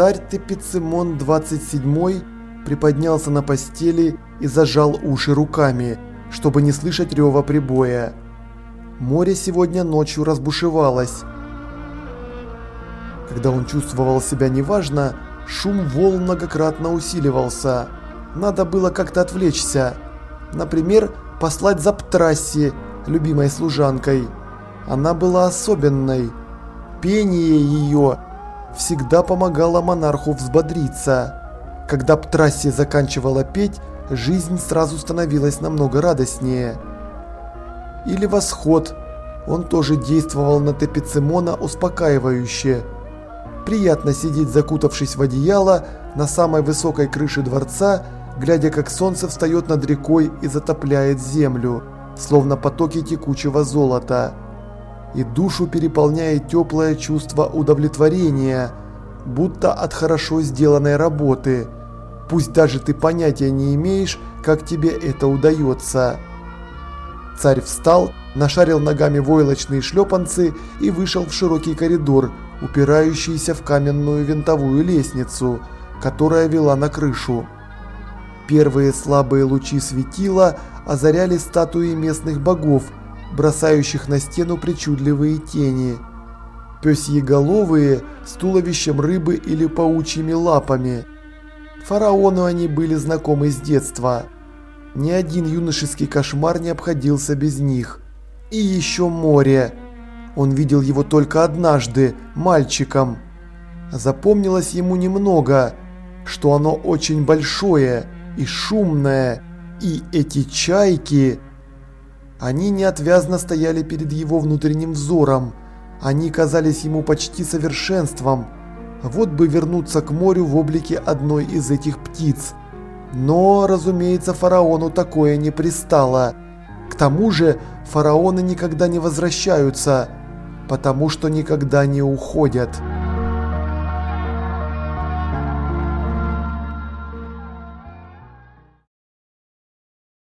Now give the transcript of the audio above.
Царь Тепицимон 27 приподнялся на постели и зажал уши руками, чтобы не слышать рева прибоя. Море сегодня ночью разбушевалось. Когда он чувствовал себя неважно, шум волн многократно усиливался. Надо было как-то отвлечься. Например, послать за Птрасси, любимой служанкой. Она была особенной. Пение ее всегда помогало монарху взбодриться. Когда Птрасси заканчивала петь, жизнь сразу становилась намного радостнее. Или восход. Он тоже действовал на Тепицимона успокаивающе. Приятно сидеть закутавшись в одеяло на самой высокой крыше дворца, глядя как солнце встает над рекой и затопляет землю, словно потоки текучего золота. И душу переполняет теплое чувство удовлетворения, будто от хорошо сделанной работы – Пусть даже ты понятия не имеешь, как тебе это удается. Царь встал, нашарил ногами войлочные шлепанцы и вышел в широкий коридор, упирающийся в каменную винтовую лестницу, которая вела на крышу. Первые слабые лучи светила озаряли статуи местных богов, бросающих на стену причудливые тени. Пёсьеголовые с туловищем рыбы или паучьими лапами – Фараону они были знакомы с детства. Ни один юношеский кошмар не обходился без них. И еще море. Он видел его только однажды, мальчиком. Запомнилось ему немного, что оно очень большое и шумное, и эти чайки... Они неотвязно стояли перед его внутренним взором. Они казались ему почти совершенством – вот бы вернуться к морю в облике одной из этих птиц. Но, разумеется, фараону такое не пристало. К тому же, фараоны никогда не возвращаются, потому что никогда не уходят.